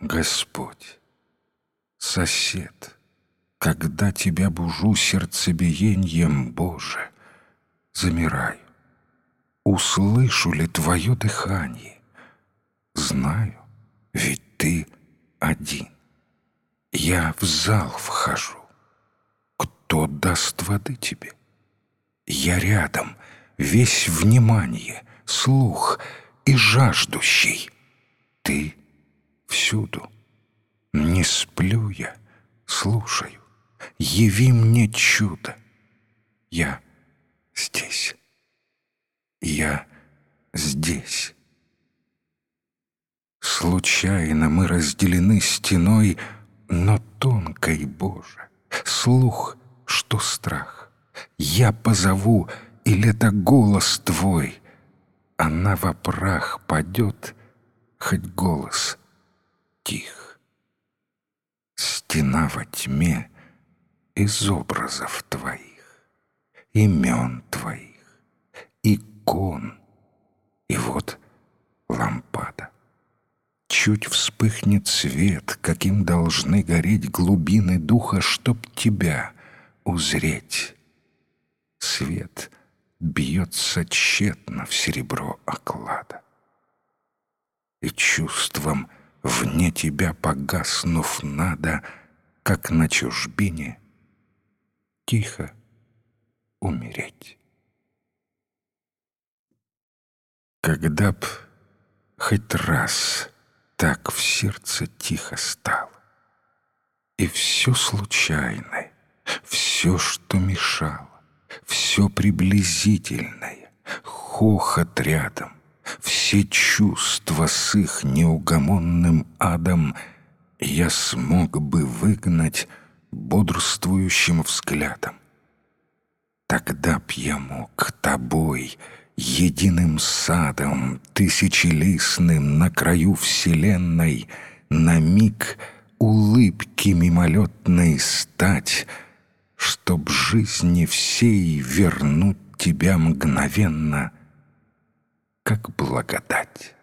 Господь, сосед, когда тебя бужу сердцебиением, Боже, замираю. Услышу ли твое дыхание? Знаю, ведь ты один. Я в зал вхожу. Кто даст воды тебе? Я рядом, весь внимание, слух и жаждущий. Ты всюду. Не сплю я, слушаю. Яви мне чудо. Я здесь. Я здесь. Случайно мы разделены стеной, но тонкой, Боже, слух, что страх. Я позову, или это голос твой, она во прах падет, хоть голос тих. Стена во тьме из образов твоих, имен твоих, икон, и вот лампада. Чуть вспыхнет свет, каким должны гореть глубины духа, чтоб тебя узреть. Свет бьется тщетно в серебро оклада и чувством вне тебя погаснув надо, как на чужбине, тихо умереть. Когда б хоть раз так в сердце тихо стало, и все случайное, все, что мешало, все приблизительное, хохот рядом, все чувства с их неугомонным адом я смог бы выгнать бодрствующим взглядом. Тогда б я мог тобой, единым садом, тысячелистным на краю вселенной, на миг улыбки мимолетной стать, чтоб жизни всей вернуть тебя мгновенно — как благодать.